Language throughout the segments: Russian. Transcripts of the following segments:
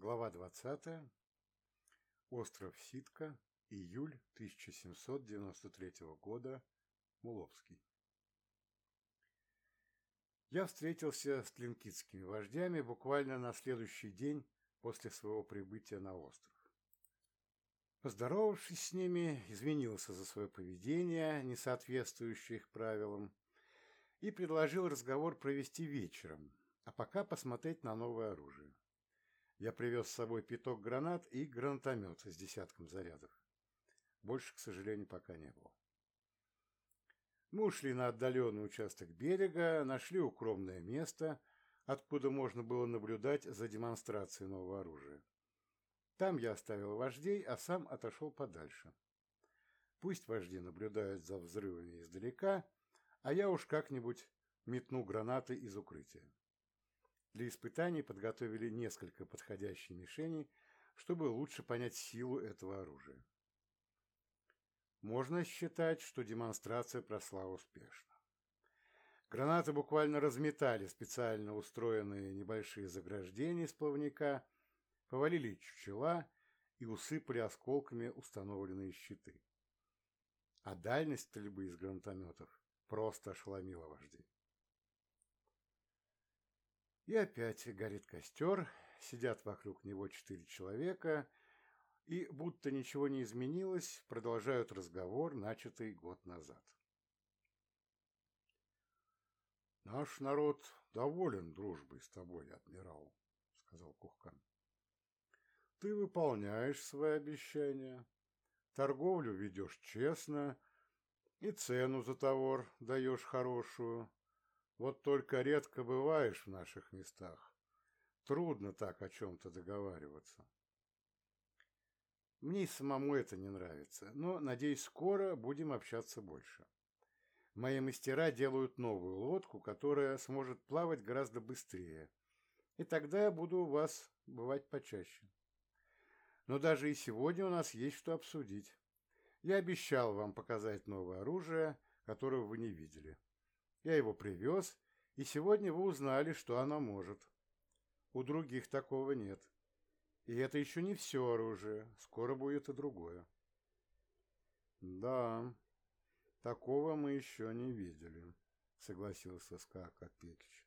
Глава 20. Остров Ситка. Июль 1793 года. Муловский. Я встретился с тлинкитскими вождями буквально на следующий день после своего прибытия на остров. Поздоровавшись с ними, извинился за свое поведение, не соответствующее их правилам, и предложил разговор провести вечером, а пока посмотреть на новое оружие. Я привез с собой пяток гранат и гранатомет с десятком зарядов. Больше, к сожалению, пока не было. Мы ушли на отдаленный участок берега, нашли укромное место, откуда можно было наблюдать за демонстрацией нового оружия. Там я оставил вождей, а сам отошел подальше. Пусть вожди наблюдают за взрывами издалека, а я уж как-нибудь метну гранаты из укрытия. Для испытаний подготовили несколько подходящих мишеней, чтобы лучше понять силу этого оружия. Можно считать, что демонстрация прошла успешно. Гранаты буквально разметали специально устроенные небольшие заграждения из плавника, повалили чучела и усыпали осколками установленные щиты. А дальность стрельбы из гранатометов просто ошеломила вождей. И опять горит костер, сидят вокруг него четыре человека и, будто ничего не изменилось, продолжают разговор, начатый год назад. «Наш народ доволен дружбой с тобой, адмирал», — сказал Кухкан. «Ты выполняешь свои обещания, торговлю ведешь честно и цену за товар даешь хорошую. Вот только редко бываешь в наших местах. Трудно так о чем-то договариваться». Мне самому это не нравится, но, надеюсь, скоро будем общаться больше. Мои мастера делают новую лодку, которая сможет плавать гораздо быстрее, и тогда я буду у вас бывать почаще. Но даже и сегодня у нас есть что обсудить. Я обещал вам показать новое оружие, которого вы не видели. Я его привез, и сегодня вы узнали, что оно может. У других такого нет. И это еще не все оружие, скоро будет и другое. Да, такого мы еще не видели, согласился Ска Копекич.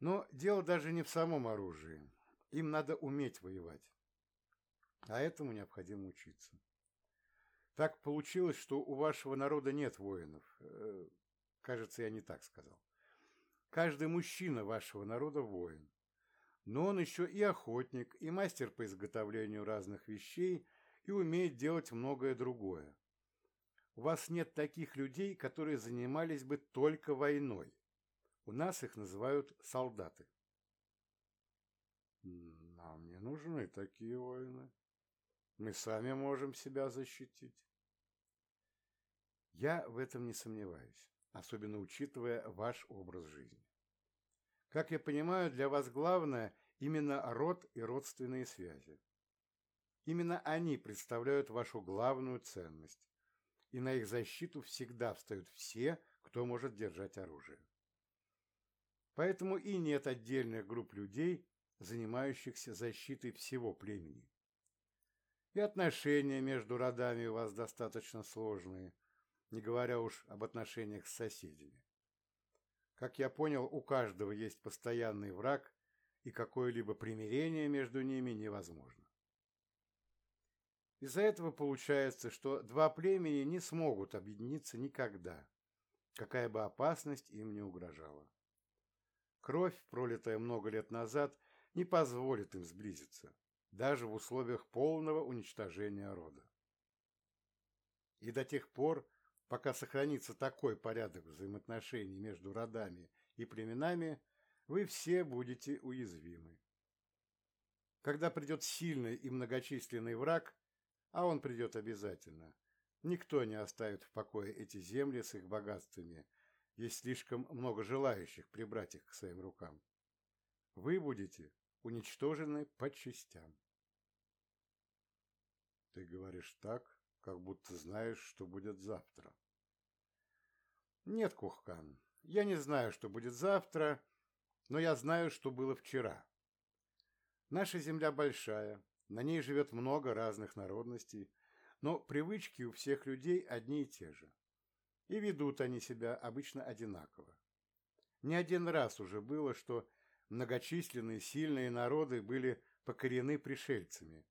Но дело даже не в самом оружии. Им надо уметь воевать. А этому необходимо учиться. Так получилось, что у вашего народа нет воинов. Кажется, я не так сказал. Каждый мужчина вашего народа воин но он еще и охотник, и мастер по изготовлению разных вещей, и умеет делать многое другое. У вас нет таких людей, которые занимались бы только войной. У нас их называют солдаты. Нам не нужны такие воины. Мы сами можем себя защитить. Я в этом не сомневаюсь, особенно учитывая ваш образ жизни. Как я понимаю, для вас главное именно род и родственные связи. Именно они представляют вашу главную ценность, и на их защиту всегда встают все, кто может держать оружие. Поэтому и нет отдельных групп людей, занимающихся защитой всего племени. И отношения между родами у вас достаточно сложные, не говоря уж об отношениях с соседями. Как я понял, у каждого есть постоянный враг, и какое-либо примирение между ними невозможно. Из-за этого получается, что два племени не смогут объединиться никогда, какая бы опасность им не угрожала. Кровь, пролитая много лет назад, не позволит им сблизиться, даже в условиях полного уничтожения рода. И до тех пор, Пока сохранится такой порядок взаимоотношений между родами и племенами, вы все будете уязвимы. Когда придет сильный и многочисленный враг, а он придет обязательно, никто не оставит в покое эти земли с их богатствами, есть слишком много желающих прибрать их к своим рукам. Вы будете уничтожены по частям. Ты говоришь так, как будто знаешь, что будет завтра. Нет, Кухкан, я не знаю, что будет завтра, но я знаю, что было вчера. Наша земля большая, на ней живет много разных народностей, но привычки у всех людей одни и те же. И ведут они себя обычно одинаково. Не один раз уже было, что многочисленные сильные народы были покорены пришельцами,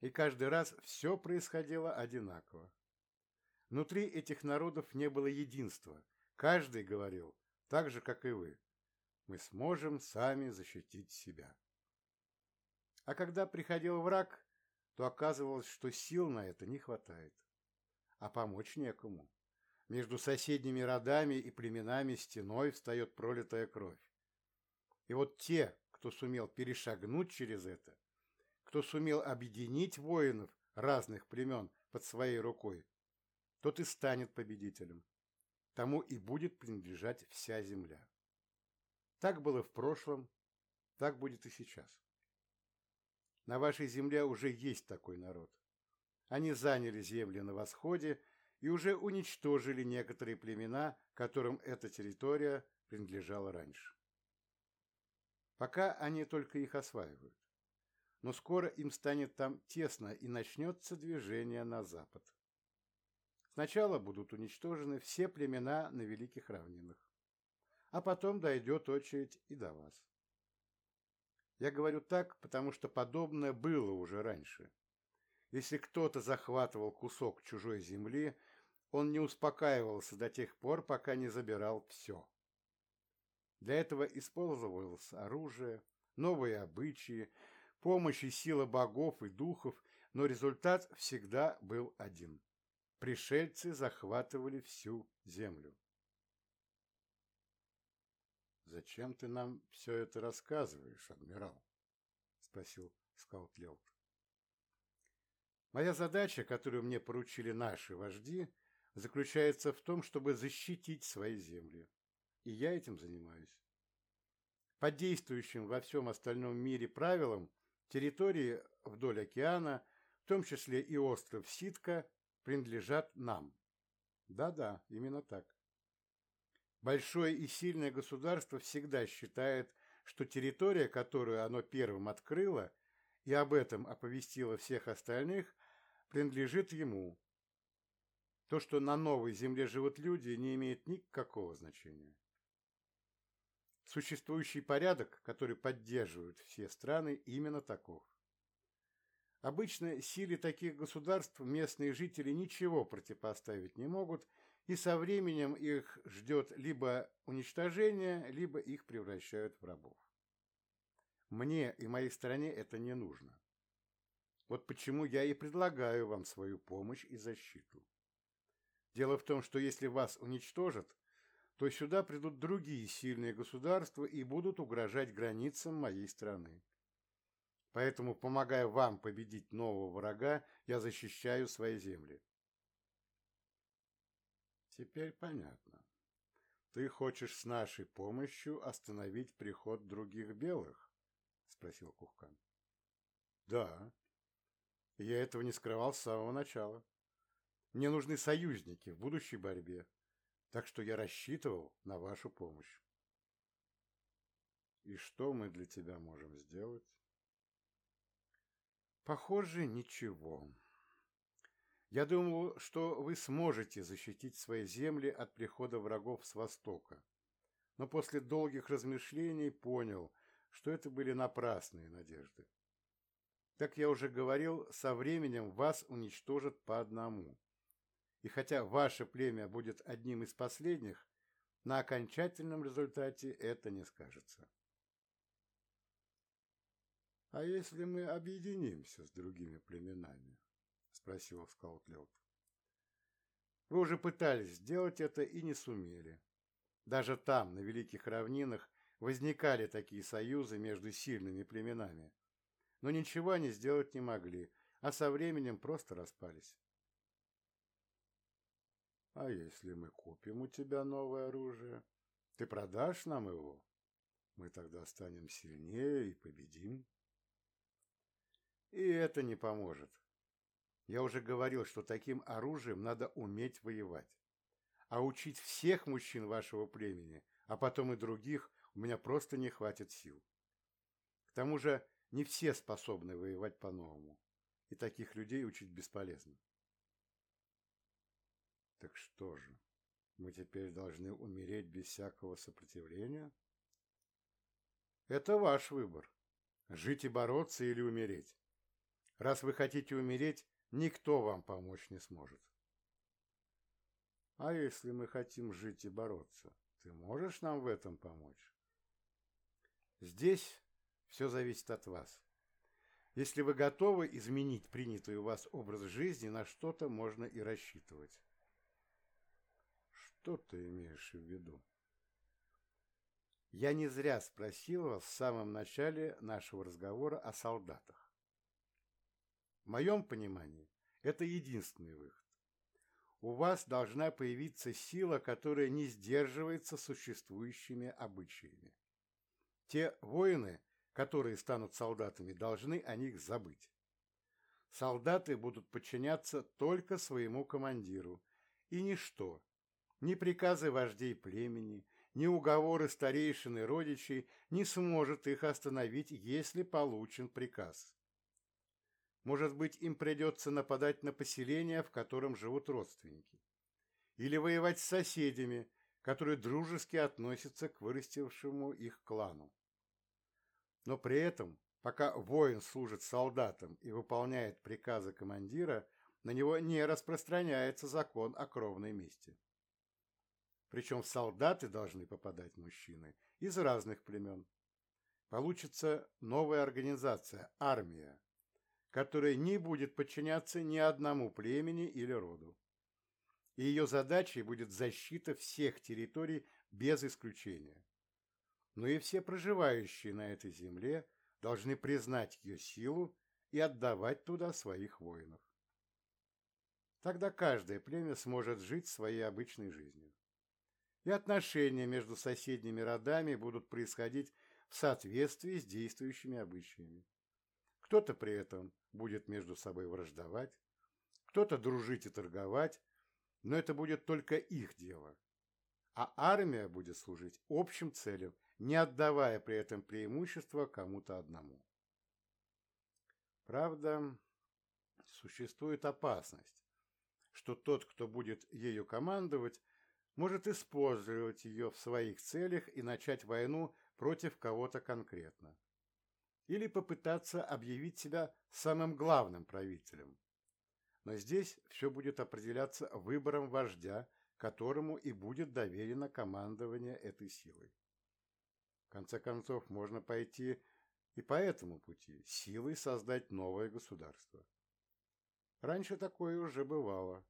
и каждый раз все происходило одинаково. Внутри этих народов не было единства, каждый говорил, так же, как и вы, мы сможем сами защитить себя. А когда приходил враг, то оказывалось, что сил на это не хватает. А помочь некому. Между соседними родами и племенами стеной встает пролитая кровь. И вот те, кто сумел перешагнуть через это, кто сумел объединить воинов разных племен под своей рукой, тот и станет победителем. Тому и будет принадлежать вся земля. Так было в прошлом, так будет и сейчас. На вашей земле уже есть такой народ. Они заняли земли на восходе и уже уничтожили некоторые племена, которым эта территория принадлежала раньше. Пока они только их осваивают. Но скоро им станет там тесно и начнется движение на запад. Сначала будут уничтожены все племена на Великих Равнинах, а потом дойдет очередь и до вас. Я говорю так, потому что подобное было уже раньше. Если кто-то захватывал кусок чужой земли, он не успокаивался до тех пор, пока не забирал все. Для этого использовалось оружие, новые обычаи, помощь и сила богов и духов, но результат всегда был один. Пришельцы захватывали всю землю. «Зачем ты нам все это рассказываешь, адмирал?» — спросил скаут Лелт. «Моя задача, которую мне поручили наши вожди, заключается в том, чтобы защитить свои земли. И я этим занимаюсь. По действующим во всем остальном мире правилам, территории вдоль океана, в том числе и остров Ситка, принадлежат нам. Да-да, именно так. Большое и сильное государство всегда считает, что территория, которую оно первым открыло, и об этом оповестило всех остальных, принадлежит ему. То, что на новой земле живут люди, не имеет никакого значения. Существующий порядок, который поддерживают все страны, именно таков. Обычно силе таких государств местные жители ничего противопоставить не могут – и со временем их ждет либо уничтожение, либо их превращают в рабов. Мне и моей стране это не нужно. Вот почему я и предлагаю вам свою помощь и защиту. Дело в том, что если вас уничтожат, то сюда придут другие сильные государства и будут угрожать границам моей страны. Поэтому, помогая вам победить нового врага, я защищаю свои земли. Теперь понятно. Ты хочешь с нашей помощью остановить приход других белых? Спросил Кухкан. Да. Я этого не скрывал с самого начала. Мне нужны союзники в будущей борьбе, так что я рассчитывал на вашу помощь. И что мы для тебя можем сделать? Похоже, ничего. Я думал, что вы сможете защитить свои земли от прихода врагов с востока, но после долгих размышлений понял, что это были напрасные надежды. Как я уже говорил, со временем вас уничтожат по одному. И хотя ваше племя будет одним из последних, на окончательном результате это не скажется. А если мы объединимся с другими племенами? спросил скаут Лед. Вы уже пытались сделать это и не сумели. Даже там, на Великих Равнинах, возникали такие союзы между сильными племенами. Но ничего они сделать не могли, а со временем просто распались. А если мы купим у тебя новое оружие, ты продашь нам его? Мы тогда станем сильнее и победим. И это не поможет, я уже говорил, что таким оружием надо уметь воевать. А учить всех мужчин вашего племени, а потом и других, у меня просто не хватит сил. К тому же не все способны воевать по-новому, и таких людей учить бесполезно. Так что же, мы теперь должны умереть без всякого сопротивления? Это ваш выбор. Жить и бороться или умереть. Раз вы хотите умереть, никто вам помочь не сможет. А если мы хотим жить и бороться, ты можешь нам в этом помочь? Здесь все зависит от вас. Если вы готовы изменить принятый у вас образ жизни, на что-то можно и рассчитывать. Что ты имеешь в виду? Я не зря спросил вас в самом начале нашего разговора о солдатах. В моем понимании, это единственный выход. У вас должна появиться сила, которая не сдерживается существующими обычаями. Те воины, которые станут солдатами, должны о них забыть. Солдаты будут подчиняться только своему командиру, и ничто, ни приказы вождей племени, ни уговоры старейшин и родичей не сможет их остановить, если получен приказ. Может быть, им придется нападать на поселение, в котором живут родственники. Или воевать с соседями, которые дружески относятся к вырастившему их клану. Но при этом, пока воин служит солдатом и выполняет приказы командира, на него не распространяется закон о кровной мести. Причем в солдаты должны попадать мужчины из разных племен. Получится новая организация – армия, которая не будет подчиняться ни одному племени или роду. И ее задачей будет защита всех территорий без исключения. Но и все проживающие на этой земле должны признать ее силу и отдавать туда своих воинов. Тогда каждое племя сможет жить своей обычной жизнью и отношения между соседними родами будут происходить в соответствии с действующими обычаями. Кто-то при этом будет между собой враждовать, кто-то дружить и торговать, но это будет только их дело. А армия будет служить общим целям, не отдавая при этом преимущества кому-то одному. Правда, существует опасность, что тот, кто будет ею командовать, может использовать ее в своих целях и начать войну против кого-то конкретно. Или попытаться объявить себя самым главным правителем. Но здесь все будет определяться выбором вождя, которому и будет доверено командование этой силой. В конце концов, можно пойти и по этому пути, силой создать новое государство. Раньше такое уже бывало,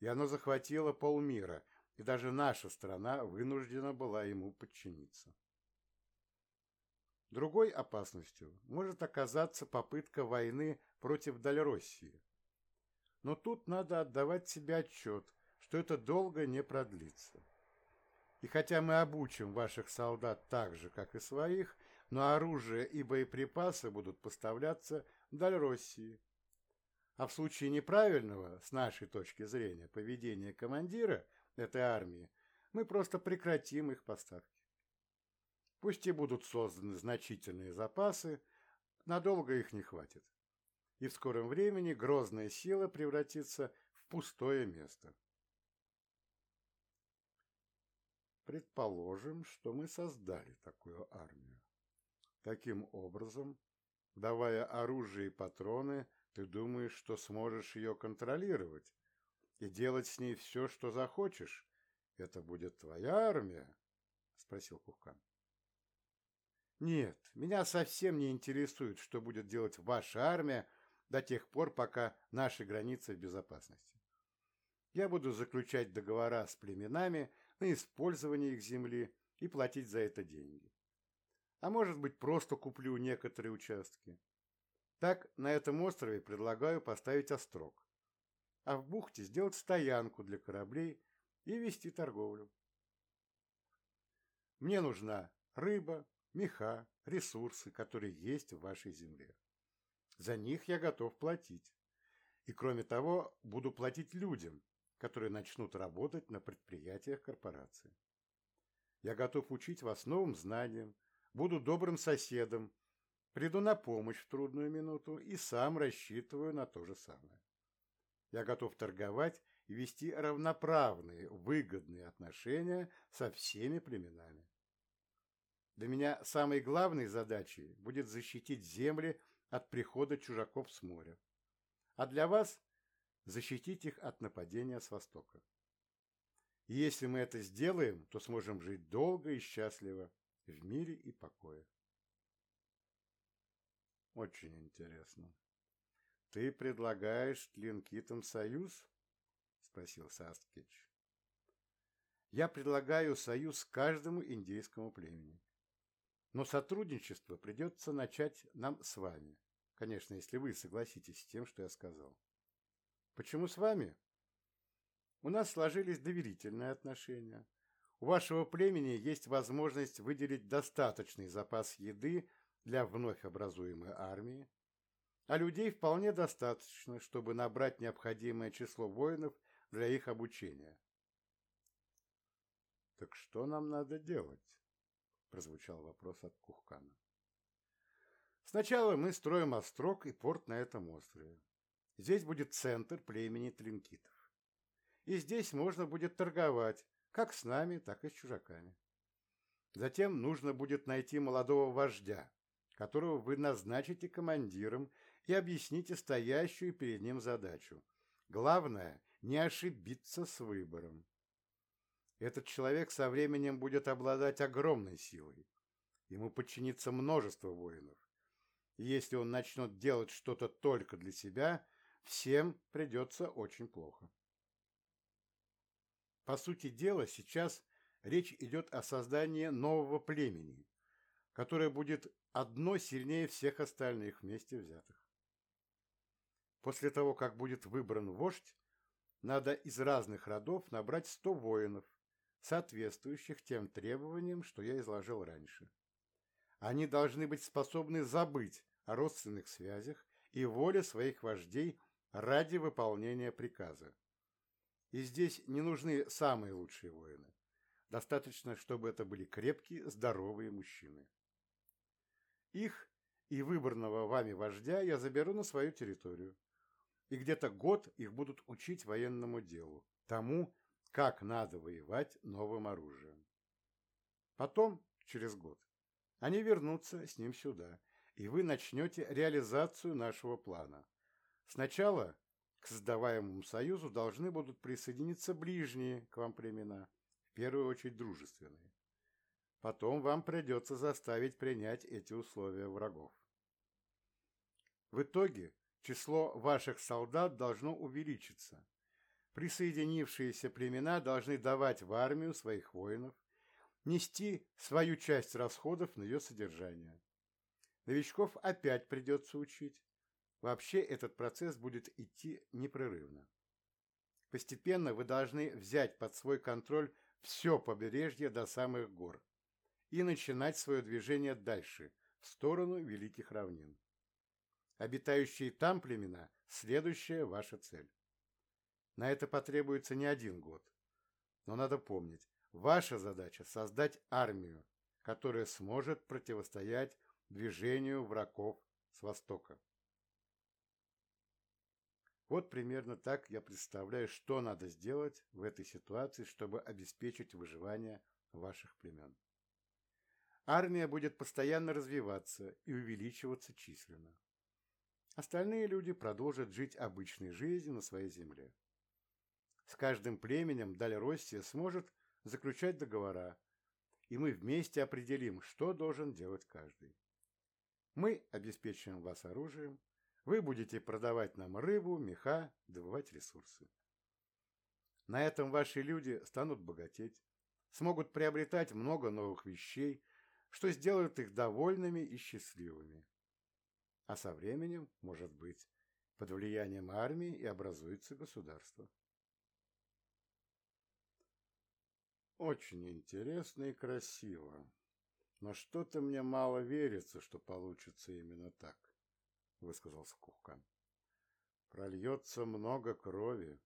и оно захватило полмира – и даже наша страна вынуждена была ему подчиниться. Другой опасностью может оказаться попытка войны против Дальроссии. Но тут надо отдавать себе отчет, что это долго не продлится. И хотя мы обучим ваших солдат так же, как и своих, но оружие и боеприпасы будут поставляться Дальроссии. А в случае неправильного, с нашей точки зрения, поведения командира – этой армии, мы просто прекратим их поставки. Пусть и будут созданы значительные запасы, надолго их не хватит. И в скором времени грозная сила превратится в пустое место. Предположим, что мы создали такую армию. Таким образом, давая оружие и патроны, ты думаешь, что сможешь ее контролировать, и делать с ней все, что захочешь. Это будет твоя армия? — спросил Кухкан. Нет, меня совсем не интересует, что будет делать ваша армия до тех пор, пока наши границы в безопасности. Я буду заключать договора с племенами на использование их земли и платить за это деньги. А может быть, просто куплю некоторые участки. Так, на этом острове предлагаю поставить острог а в бухте сделать стоянку для кораблей и вести торговлю. Мне нужна рыба, меха, ресурсы, которые есть в вашей земле. За них я готов платить. И кроме того, буду платить людям, которые начнут работать на предприятиях корпорации. Я готов учить вас новым знаниям, буду добрым соседом, Приду на помощь в трудную минуту и сам рассчитываю на то же самое. Я готов торговать и вести равноправные, выгодные отношения со всеми племенами. Для меня самой главной задачей будет защитить земли от прихода чужаков с моря, а для вас – защитить их от нападения с востока. И если мы это сделаем, то сможем жить долго и счастливо, в мире и покое. Очень интересно. Ты предлагаешь тлинкитам союз? Спросил Састкич. Я предлагаю союз каждому индейскому племени. Но сотрудничество придется начать нам с вами. Конечно, если вы согласитесь с тем, что я сказал. Почему с вами? У нас сложились доверительные отношения. У вашего племени есть возможность выделить достаточный запас еды для вновь образуемой армии, а людей вполне достаточно, чтобы набрать необходимое число воинов для их обучения. «Так что нам надо делать?» – прозвучал вопрос от Кухкана. «Сначала мы строим острог и порт на этом острове. Здесь будет центр племени Тлинкитов и здесь можно будет торговать как с нами, так и с чужаками. Затем нужно будет найти молодого вождя, которого вы назначите командиром и объясните стоящую перед ним задачу. Главное – не ошибиться с выбором. Этот человек со временем будет обладать огромной силой. Ему подчинится множество воинов. И если он начнет делать что-то только для себя, всем придется очень плохо. По сути дела, сейчас речь идет о создании нового племени, которое будет одно сильнее всех остальных вместе взятых. После того, как будет выбран вождь, надо из разных родов набрать 100 воинов, соответствующих тем требованиям, что я изложил раньше. Они должны быть способны забыть о родственных связях и воле своих вождей ради выполнения приказа. И здесь не нужны самые лучшие воины. Достаточно, чтобы это были крепкие, здоровые мужчины. Их и выбранного вами вождя я заберу на свою территорию. И где-то год их будут учить военному делу, тому, как надо воевать новым оружием. Потом, через год, они вернутся с ним сюда, и вы начнете реализацию нашего плана. Сначала к создаваемому союзу должны будут присоединиться ближние к вам племена, в первую очередь дружественные. Потом вам придется заставить принять эти условия врагов. В итоге число ваших солдат должно увеличиться. Присоединившиеся племена должны давать в армию своих воинов, нести свою часть расходов на ее содержание. Новичков опять придется учить, Вообще этот процесс будет идти непрерывно. Постепенно вы должны взять под свой контроль все побережье до самых гор и начинать свое движение дальше, в сторону Великих Равнин. Обитающие там племена – следующая ваша цель. На это потребуется не один год. Но надо помнить, ваша задача – создать армию, которая сможет противостоять движению врагов с востока. Вот примерно так я представляю, что надо сделать в этой ситуации, чтобы обеспечить выживание ваших племен. Армия будет постоянно развиваться и увеличиваться численно. Остальные люди продолжат жить обычной жизнью на своей земле. С каждым племенем Дальроссия сможет заключать договора, и мы вместе определим, что должен делать каждый. Мы обеспечим вас оружием, вы будете продавать нам рыбу, меха, добывать ресурсы. На этом ваши люди станут богатеть, смогут приобретать много новых вещей, что сделает их довольными и счастливыми. А со временем, может быть, под влиянием армии и образуется государство. Очень интересно и красиво, но что-то мне мало верится, что получится именно так. — высказался Кухкан. «Прольется много крови,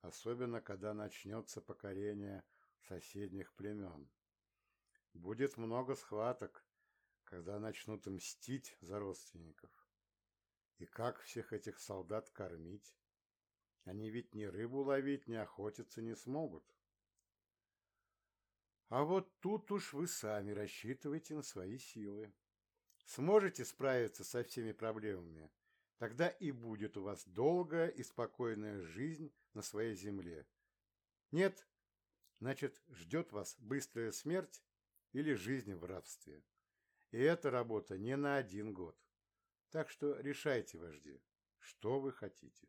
особенно когда начнется покорение соседних племен. Будет много схваток, когда начнут мстить за родственников. И как всех этих солдат кормить? Они ведь ни рыбу ловить, ни охотиться не смогут. А вот тут уж вы сами рассчитываете на свои силы. Сможете справиться со всеми проблемами, тогда и будет у вас долгая и спокойная жизнь на своей земле. Нет, значит, ждет вас быстрая смерть или жизнь в рабстве. И эта работа не на один год. Так что решайте, вожди, что вы хотите.